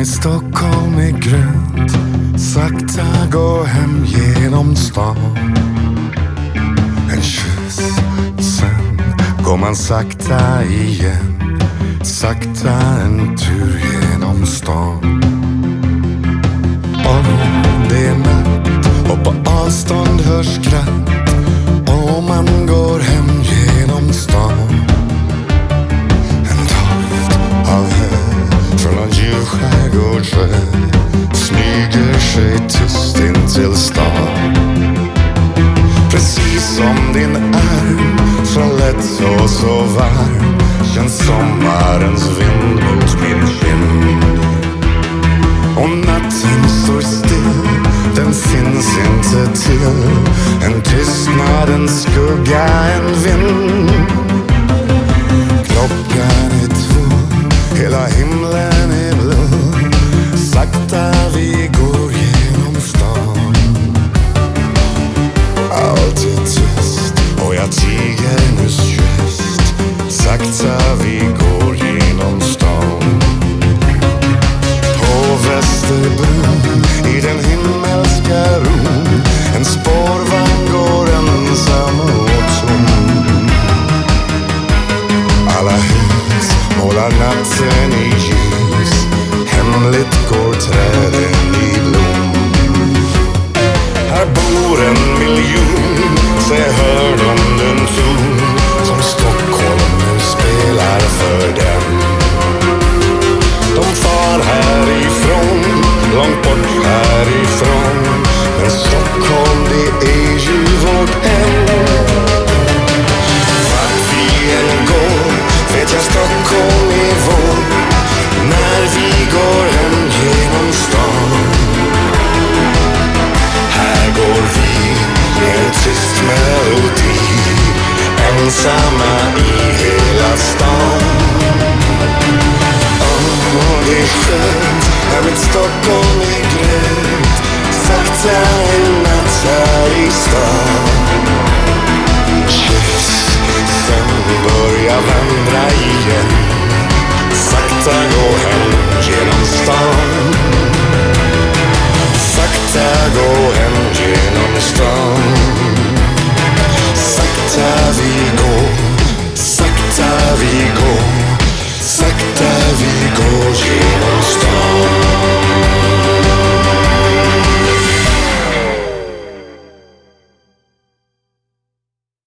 mitt Stockholm är grönt. Sakta gå hem genom stan. En kyss, sen går man sakta igen. Sakta en tur genom stan. Och det är natt och på avstånd hörs skratt. Sig tyst in till stan. Precis som din arm, så lätt och så varm känns sommarens vind mot min kind. Och natten står still, den finns inte till. En tystnad, en skugga, en vind. Allt är tyst och jag tiger nu just. Sakta vi går genom stan. På Västerbron i den himmelska ron. En spårvagn går ensam och tom Alla hus målar natten i ljus. Hemligt går träden i blom. Här bor en ensamma i hela stan. Åh, oh, det är skönt när mitt Stockholm är grönt. Sakta en natt här i stan. Kyss, sen börja vandra igen. Sakta gå hem genom stan. Sakta gå hem genom stan.